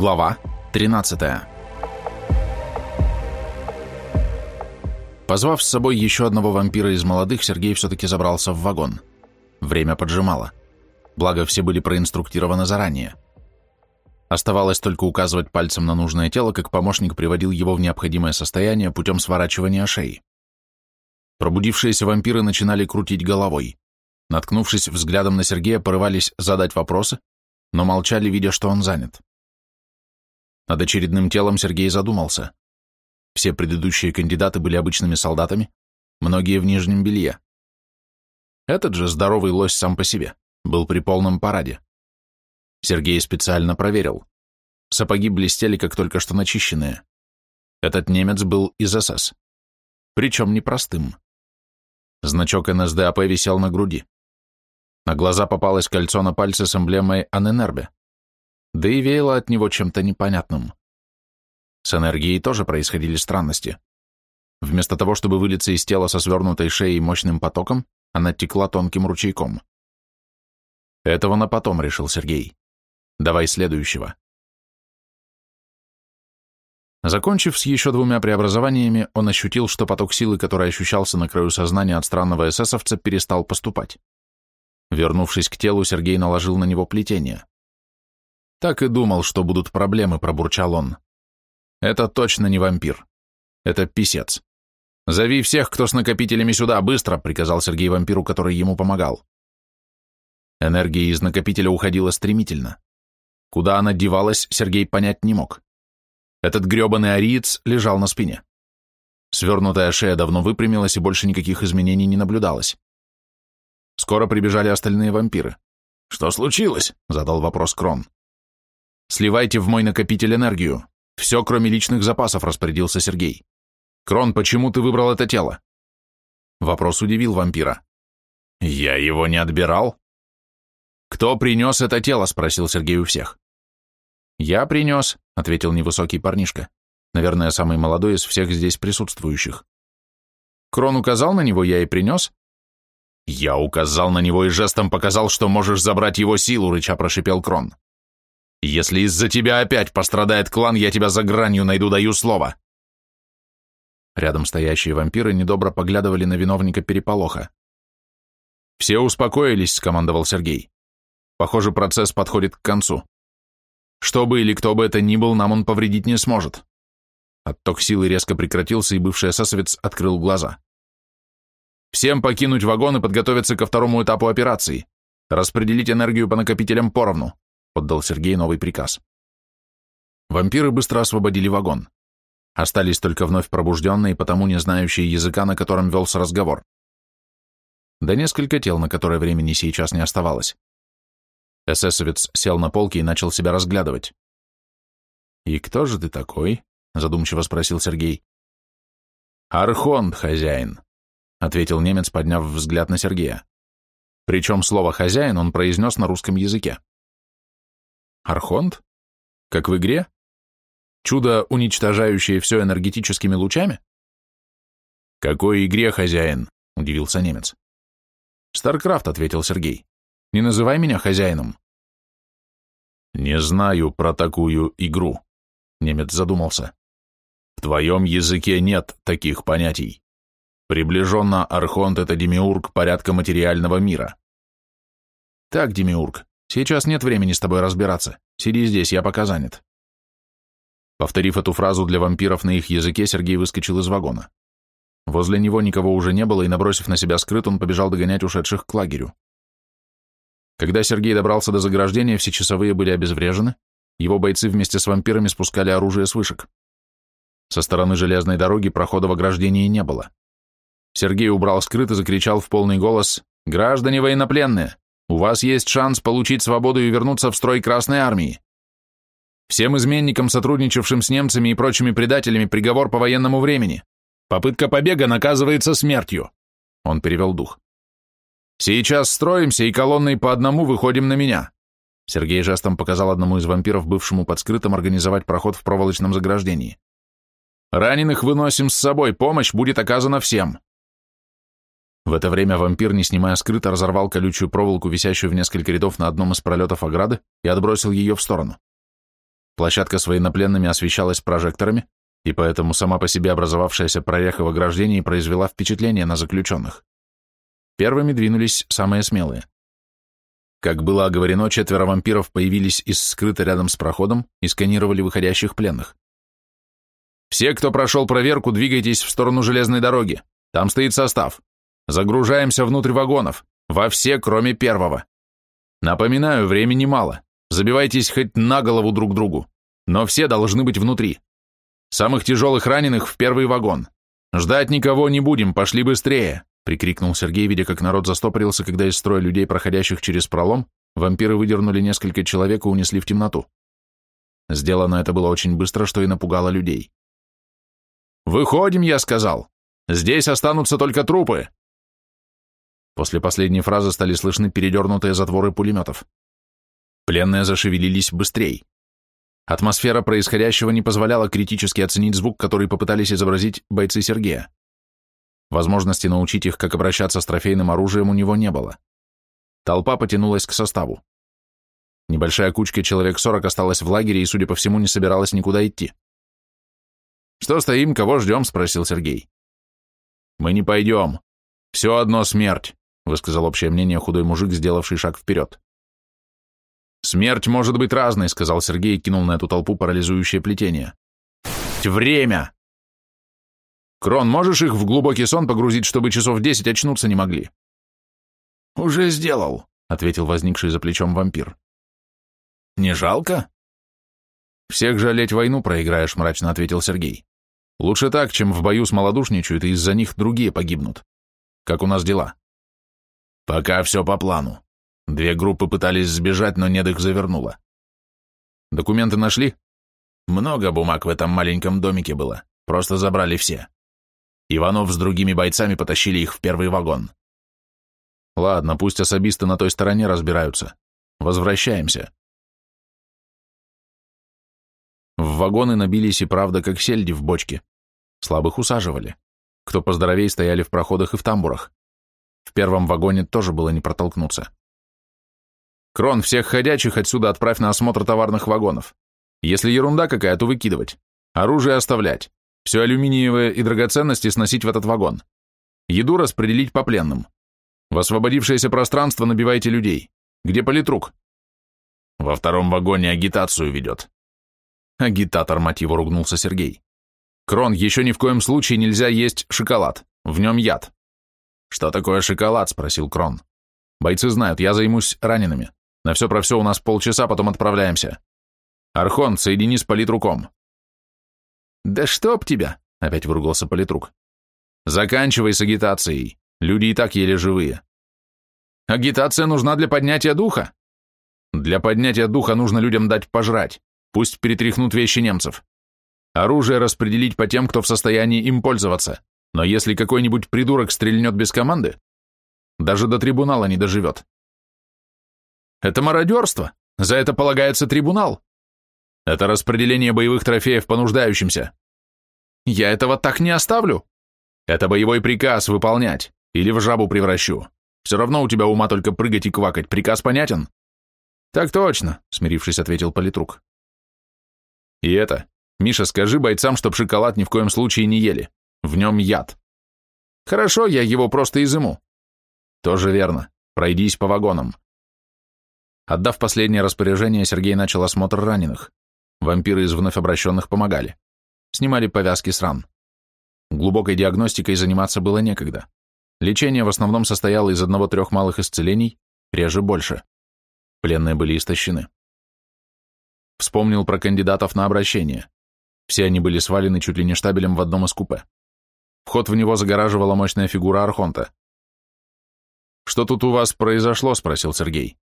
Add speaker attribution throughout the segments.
Speaker 1: Глава 13 Позвав с собой еще одного вампира из молодых, Сергей все-таки забрался в вагон. Время поджимало. Благо, все были проинструктированы заранее. Оставалось только указывать пальцем на нужное тело, как помощник приводил его в необходимое состояние путем сворачивания шеи. Пробудившиеся вампиры начинали крутить головой. Наткнувшись взглядом на Сергея, порывались задать вопросы, но молчали, видя, что он занят. Над очередным телом Сергей задумался. Все предыдущие кандидаты были обычными солдатами, многие в нижнем белье. Этот же здоровый лось сам по себе был при полном параде. Сергей специально проверил. Сапоги блестели, как только что начищенные. Этот немец был из СС. Причем непростым. Значок НСДАП висел на груди. На глаза попалось кольцо на пальце с эмблемой Аненербе. Да и веяло от него чем-то непонятным. С энергией тоже происходили странности. Вместо того, чтобы вылиться из тела со свернутой шеей мощным потоком, она текла тонким ручейком. Этого на потом, решил Сергей. Давай следующего. Закончив с еще двумя преобразованиями, он ощутил, что поток силы, который ощущался на краю сознания от странного эсэсовца, перестал поступать. Вернувшись к телу, Сергей наложил на него плетение. Так и думал, что будут проблемы, пробурчал он. Это точно не вампир. Это писец. «Зови всех, кто с накопителями сюда, быстро!» — приказал Сергей вампиру, который ему помогал. Энергия из накопителя уходила стремительно. Куда она девалась, Сергей понять не мог. Этот гребаный ариец лежал на спине. Свернутая шея давно выпрямилась, и больше никаких изменений не наблюдалось. Скоро прибежали остальные вампиры. «Что случилось?» — задал вопрос Крон. «Сливайте в мой накопитель энергию. Все, кроме личных запасов», — распорядился Сергей. «Крон, почему ты выбрал это тело?» Вопрос удивил вампира. «Я его не отбирал?» «Кто принес это тело?» — спросил Сергей у всех. «Я принес», — ответил невысокий парнишка, наверное, самый молодой из всех здесь присутствующих. «Крон указал на него, я и принес». «Я указал на него и жестом показал, что можешь забрать его силу», — рыча прошипел Крон. «Если из-за тебя опять пострадает клан, я тебя за гранью найду, даю слово». Рядом стоящие вампиры недобро поглядывали на виновника переполоха. «Все успокоились», — скомандовал Сергей. «Похоже, процесс подходит к концу. Что бы или кто бы это ни был, нам он повредить не сможет. Отток силы резко прекратился, и бывший эсэсовец открыл глаза. Всем покинуть вагон и подготовиться ко второму этапу операции. Распределить энергию по накопителям поровну, отдал Сергей новый приказ. Вампиры быстро освободили вагон. Остались только вновь пробужденные, потому не знающие языка, на котором велся разговор. Да несколько тел, на которое времени сейчас не оставалось. Эсэсовец сел на полке и начал себя разглядывать. «И кто же ты такой?» — задумчиво спросил Сергей. «Архонт, хозяин», — ответил немец, подняв взгляд на Сергея. Причем слово «хозяин» он произнес на русском языке. «Архонт? Как в игре? Чудо, уничтожающее все энергетическими лучами?» «Какой игре, хозяин?» — удивился немец. «Старкрафт», — ответил Сергей. Не называй меня хозяином. Не знаю про такую игру. Немец задумался. В твоем языке нет таких понятий. Приближенно Архонт — это демиург порядка материального мира. Так, демиург, сейчас нет времени с тобой разбираться. Сиди здесь, я пока занят. Повторив эту фразу для вампиров на их языке, Сергей выскочил из вагона. Возле него никого уже не было, и, набросив на себя скрыт, он побежал догонять ушедших к лагерю. Когда Сергей добрался до заграждения, все часовые были обезврежены, его бойцы вместе с вампирами спускали оружие с вышек. Со стороны железной дороги прохода в ограждении не было. Сергей убрал скрыт и закричал в полный голос «Граждане военнопленные, у вас есть шанс получить свободу и вернуться в строй Красной Армии. Всем изменникам, сотрудничавшим с немцами и прочими предателями, приговор по военному времени. Попытка побега наказывается смертью». Он перевел дух. Сейчас строимся и колонной по одному выходим на меня. Сергей жестом показал одному из вампиров, бывшему под скрытым, организовать проход в проволочном заграждении. Раненых выносим с собой, помощь будет оказана всем. В это время вампир, не снимая скрыто, разорвал колючую проволоку, висящую в несколько рядов на одном из пролетов ограды, и отбросил ее в сторону. Площадка с военнопленными освещалась прожекторами, и поэтому сама по себе образовавшаяся прореха в ограждении произвела впечатление на заключенных. Первыми двинулись самые смелые. Как было оговорено, четверо вампиров появились из скрыта рядом с проходом и сканировали выходящих пленных. «Все, кто прошел проверку, двигайтесь в сторону железной дороги. Там стоит состав. Загружаемся внутрь вагонов. Во все, кроме первого. Напоминаю, времени мало. Забивайтесь хоть на голову друг другу. Но все должны быть внутри. Самых тяжелых раненых в первый вагон. Ждать никого не будем, пошли быстрее прикрикнул Сергей, видя, как народ застопорился, когда из строя людей, проходящих через пролом, вампиры выдернули несколько человек и унесли в темноту. Сделано это было очень быстро, что и напугало людей. «Выходим», — я сказал. «Здесь останутся только трупы». После последней фразы стали слышны передернутые затворы пулеметов. Пленные зашевелились быстрей. Атмосфера происходящего не позволяла критически оценить звук, который попытались изобразить бойцы Сергея. Возможности научить их, как обращаться с трофейным оружием, у него не было. Толпа потянулась к составу. Небольшая кучка человек сорок осталась в лагере и, судя по всему, не собиралась никуда идти. «Что стоим, кого ждем?» — спросил Сергей. «Мы не пойдем. Все одно смерть», — высказал общее мнение худой мужик, сделавший шаг вперед. «Смерть может быть разной», — сказал Сергей и кинул на эту толпу парализующее плетение. «Время!» Крон, можешь их в глубокий сон погрузить, чтобы часов десять очнуться не могли?» «Уже сделал», — ответил возникший за плечом вампир. «Не жалко?» «Всех жалеть войну проиграешь», — мрачно ответил Сергей. «Лучше так, чем в бою с малодушничают, и из-за них другие погибнут. Как у нас дела?» «Пока все по плану. Две группы пытались сбежать, но нет их завернуло». «Документы нашли?» «Много бумаг в этом маленьком домике было. Просто забрали все». Иванов с другими бойцами потащили их в первый вагон. Ладно, пусть особисты на той стороне разбираются. Возвращаемся. В вагоны набились и правда, как сельди в бочке. Слабых усаживали. Кто поздоровей стояли в проходах и в тамбурах. В первом вагоне тоже было не протолкнуться. Крон, всех ходячих отсюда отправь на осмотр товарных вагонов. Если ерунда какая, то выкидывать. Оружие оставлять. Все алюминиевое и драгоценности сносить в этот вагон. Еду распределить по пленным. В освободившееся пространство набивайте людей. Где политрук? Во втором вагоне агитацию ведет. Агитатор, мать ругнулся Сергей. Крон, еще ни в коем случае нельзя есть шоколад. В нем яд. Что такое шоколад? Спросил Крон. Бойцы знают, я займусь ранеными. На все про все у нас полчаса, потом отправляемся. Архон, соедини с политруком. «Да чтоб тебя!» — опять выругался политрук. «Заканчивай с агитацией. Люди и так еле живые». «Агитация нужна для поднятия духа?» «Для поднятия духа нужно людям дать пожрать. Пусть перетряхнут вещи немцев. Оружие распределить по тем, кто в состоянии им пользоваться. Но если какой-нибудь придурок стрельнет без команды, даже до трибунала не доживет». «Это мародерство. За это полагается трибунал», это распределение боевых трофеев по нуждающимся. Я этого так не оставлю. Это боевой приказ выполнять. Или в жабу превращу. Все равно у тебя ума только прыгать и квакать. Приказ понятен? Так точно, смирившись, ответил политрук. И это, Миша, скажи бойцам, чтоб шоколад ни в коем случае не ели. В нем яд. Хорошо, я его просто изыму. Тоже верно. Пройдись по вагонам. Отдав последнее распоряжение, Сергей начал осмотр раненых. Вампиры из вновь обращенных помогали. Снимали повязки с ран. Глубокой диагностикой заниматься было некогда. Лечение в основном состояло из одного-трех малых исцелений, реже больше. Пленные были истощены. Вспомнил про кандидатов на обращение. Все они были свалены чуть ли не штабелем в одном из купе. Вход в него загораживала мощная фигура Архонта. «Что тут у вас произошло?» — спросил Сергей.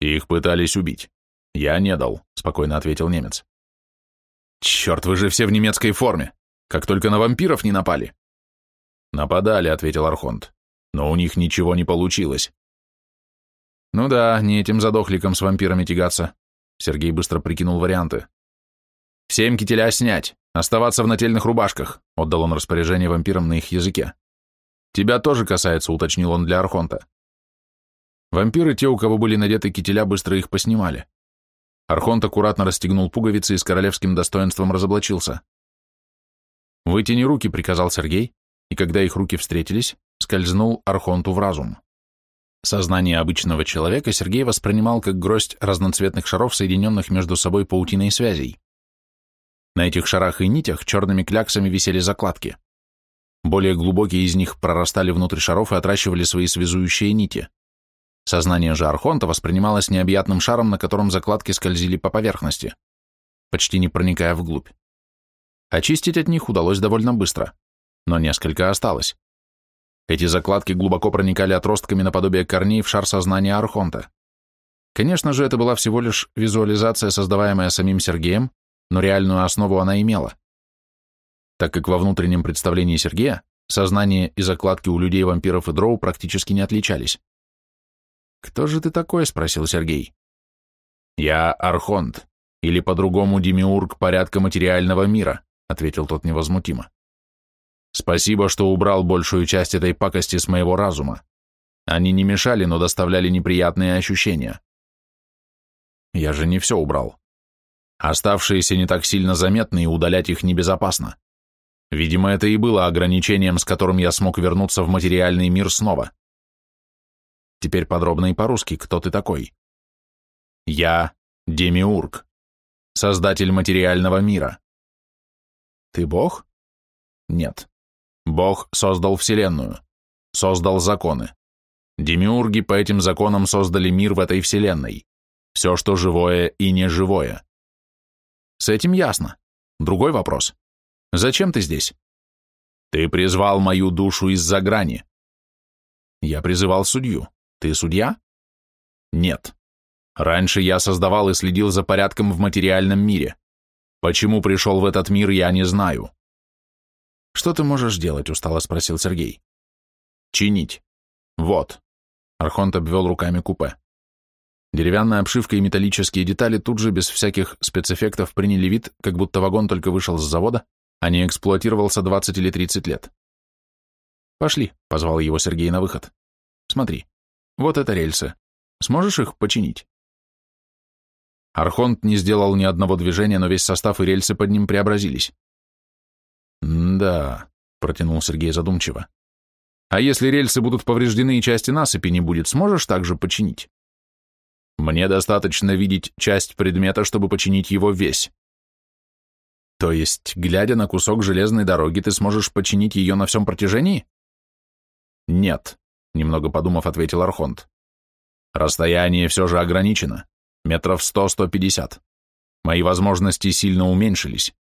Speaker 1: «Их пытались убить». «Я не дал», — спокойно ответил немец. «Черт, вы же все в немецкой форме! Как только на вампиров не напали!» «Нападали», — ответил Архонт, — «но у них ничего не получилось». «Ну да, не этим задохликом с вампирами тягаться», — Сергей быстро прикинул варианты. «Всем кителя снять, оставаться в нательных рубашках», — отдал он распоряжение вампирам на их языке. «Тебя тоже касается», — уточнил он для Архонта. Вампиры, те, у кого были надеты кителя, быстро их поснимали. Архонт аккуратно расстегнул пуговицы и с королевским достоинством разоблачился. «Вытяни руки», — приказал Сергей, и когда их руки встретились, скользнул Архонту в разум. Сознание обычного человека Сергей воспринимал как гроздь разноцветных шаров, соединенных между собой паутиной связей. На этих шарах и нитях черными кляксами висели закладки. Более глубокие из них прорастали внутрь шаров и отращивали свои связующие нити. Сознание же Архонта воспринималось необъятным шаром, на котором закладки скользили по поверхности, почти не проникая вглубь. Очистить от них удалось довольно быстро, но несколько осталось. Эти закладки глубоко проникали отростками наподобие корней в шар сознания Архонта. Конечно же, это была всего лишь визуализация, создаваемая самим Сергеем, но реальную основу она имела так как во внутреннем представлении Сергея сознание и закладки у людей, вампиров и дроу практически не отличались. «Кто же ты такой?» — спросил Сергей. «Я Архонт, или по-другому Демиург порядка материального мира», — ответил тот невозмутимо. «Спасибо, что убрал большую часть этой пакости с моего разума. Они не мешали, но доставляли неприятные ощущения. Я же не все убрал. Оставшиеся не так сильно заметны, и удалять их небезопасно. Видимо, это и было ограничением, с которым я смог вернуться в материальный мир снова. Теперь подробно и по-русски, кто ты такой? Я Демиург, создатель материального мира. Ты бог? Нет. Бог создал Вселенную, создал законы. Демиурги по этим законам создали мир в этой Вселенной. Все, что живое и неживое. С этим ясно. Другой вопрос. Зачем ты здесь? Ты призвал мою душу из-за грани. Я призывал судью. Ты судья? Нет. Раньше я создавал и следил за порядком в материальном мире. Почему пришел в этот мир, я не знаю. Что ты можешь делать? Устало спросил Сергей. Чинить. Вот. Архонт обвел руками купе. Деревянная обшивка и металлические детали тут же без всяких спецэффектов приняли вид, как будто вагон только вышел с завода, а не эксплуатировался 20 или 30 лет. «Пошли», — позвал его Сергей на выход. «Смотри, вот это рельсы. Сможешь их починить?» Архонт не сделал ни одного движения, но весь состав и рельсы под ним преобразились. «Да», — протянул Сергей задумчиво. «А если рельсы будут повреждены и части насыпи не будет, сможешь также починить?» «Мне достаточно видеть часть предмета, чтобы починить его весь», то есть, глядя на кусок железной дороги, ты сможешь починить ее на всем протяжении? Нет, немного подумав, ответил Архонт. Расстояние все же ограничено. Метров сто-сто пятьдесят. Мои возможности сильно уменьшились.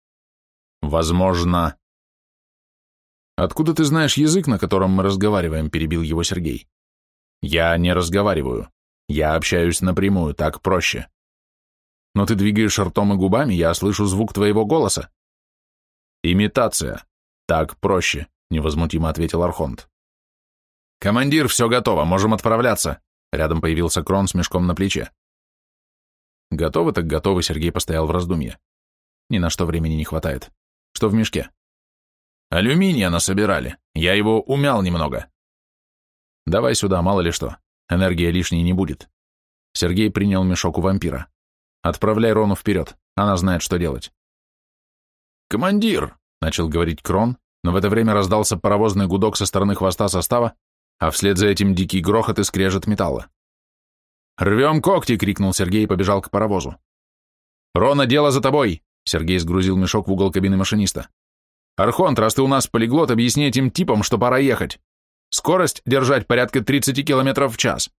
Speaker 1: Возможно... Откуда ты знаешь язык, на котором мы разговариваем, перебил его Сергей. Я не разговариваю. Я общаюсь напрямую, так проще но ты двигаешь ртом и губами, я слышу звук твоего голоса. Имитация. Так проще, невозмутимо ответил Архонт. Командир, все готово, можем отправляться. Рядом появился Крон с мешком на плече. Готовы так готовы, Сергей постоял в раздумье. Ни на что времени не хватает. Что в мешке? Алюминия насобирали. Я его умял немного. Давай сюда, мало ли что. Энергия лишней не будет. Сергей принял мешок у вампира. Отправляй Рону вперед, она знает, что делать. «Командир!» — начал говорить Крон, но в это время раздался паровозный гудок со стороны хвоста состава, а вслед за этим дикий грохот и скрежет металла. «Рвем когти!» — крикнул Сергей и побежал к паровозу. «Рона, дело за тобой!» — Сергей сгрузил мешок в угол кабины машиниста. «Архонт, раз ты у нас полиглот, объясни этим типам, что пора ехать. Скорость держать порядка 30 километров в час».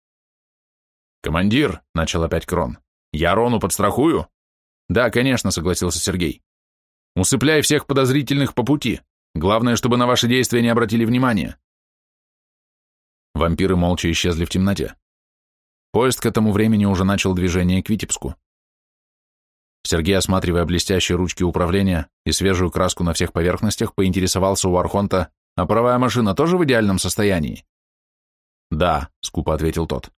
Speaker 1: «Командир!» — начал опять Крон. Я Рону подстрахую? Да, конечно, согласился Сергей. Усыпляй всех подозрительных по пути. Главное, чтобы на ваши действия не обратили внимания. Вампиры молча исчезли в темноте. Поезд к этому времени уже начал движение к Витебску. Сергей, осматривая блестящие ручки управления и свежую краску на всех поверхностях, поинтересовался у Архонта, а правая машина тоже в идеальном состоянии? «Да», — скупо ответил тот.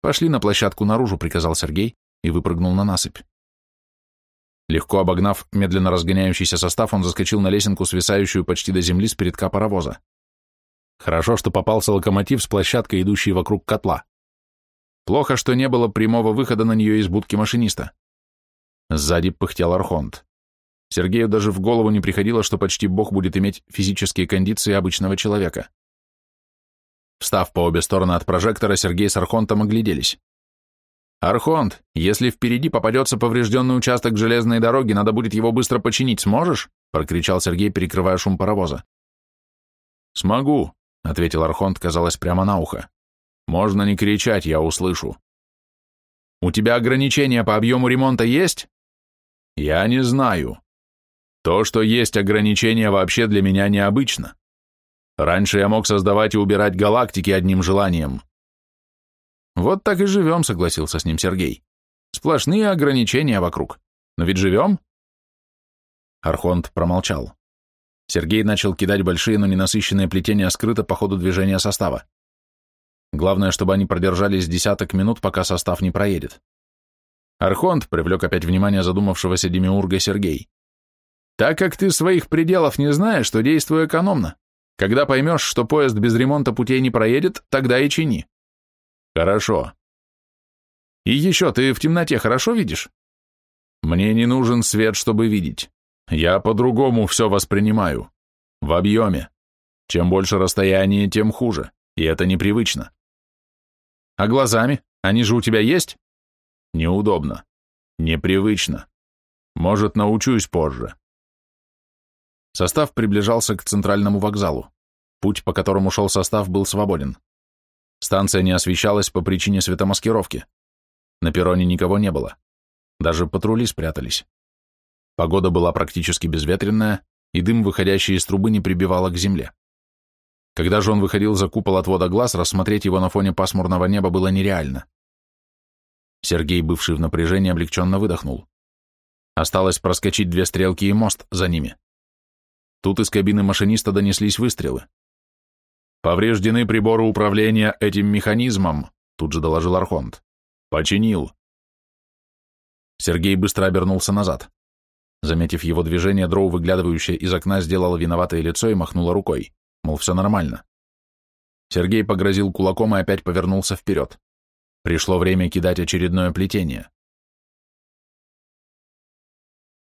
Speaker 1: «Пошли на площадку наружу», — приказал Сергей и выпрыгнул на насыпь. Легко обогнав медленно разгоняющийся состав, он заскочил на лесенку, свисающую почти до земли с передка паровоза. Хорошо, что попался локомотив с площадкой, идущей вокруг котла. Плохо, что не было прямого выхода на нее из будки машиниста. Сзади пыхтел Архонт. Сергею даже в голову не приходило, что почти бог будет иметь физические кондиции обычного человека. Встав по обе стороны от прожектора, Сергей с Архонтом огляделись. «Архонт, если впереди попадется поврежденный участок железной дороги, надо будет его быстро починить, сможешь?» — прокричал Сергей, перекрывая шум паровоза. «Смогу», — ответил Архонт, казалось, прямо на ухо. «Можно не кричать, я услышу». «У тебя ограничения по объему ремонта есть?» «Я не знаю. То, что есть ограничения, вообще для меня необычно. Раньше я мог создавать и убирать галактики одним желанием». «Вот так и живем», — согласился с ним Сергей. «Сплошные ограничения вокруг. Но ведь живем?» Архонт промолчал. Сергей начал кидать большие, но ненасыщенные плетения скрыто по ходу движения состава. Главное, чтобы они продержались десяток минут, пока состав не проедет. Архонт привлек опять внимание задумавшегося демиурга Сергей. «Так как ты своих пределов не знаешь, то действуй экономно. Когда поймешь, что поезд без ремонта путей не проедет, тогда и чини». «Хорошо». «И еще, ты в темноте хорошо видишь?» «Мне не нужен свет, чтобы видеть. Я по-другому все воспринимаю. В объеме. Чем больше расстояние, тем хуже. И это непривычно. А глазами? Они же у тебя есть? Неудобно. Непривычно. Может, научусь позже. Состав приближался к центральному вокзалу. Путь, по которому шел состав, был свободен. Станция не освещалась по причине светомаскировки. На перроне никого не было. Даже патрули спрятались. Погода была практически безветренная, и дым, выходящий из трубы, не прибивало к земле. Когда же он выходил за купол отвода глаз, рассмотреть его на фоне пасмурного неба было нереально. Сергей, бывший в напряжении, облегченно выдохнул. Осталось проскочить две стрелки и мост за ними. Тут из кабины машиниста донеслись выстрелы. «Повреждены приборы управления этим механизмом», тут же доложил Архонт. «Починил». Сергей быстро обернулся назад. Заметив его движение, Дроу, выглядывающая из окна, сделала виноватое лицо и махнула рукой, мол, все нормально. Сергей погрозил кулаком и опять повернулся вперед. Пришло время кидать очередное плетение.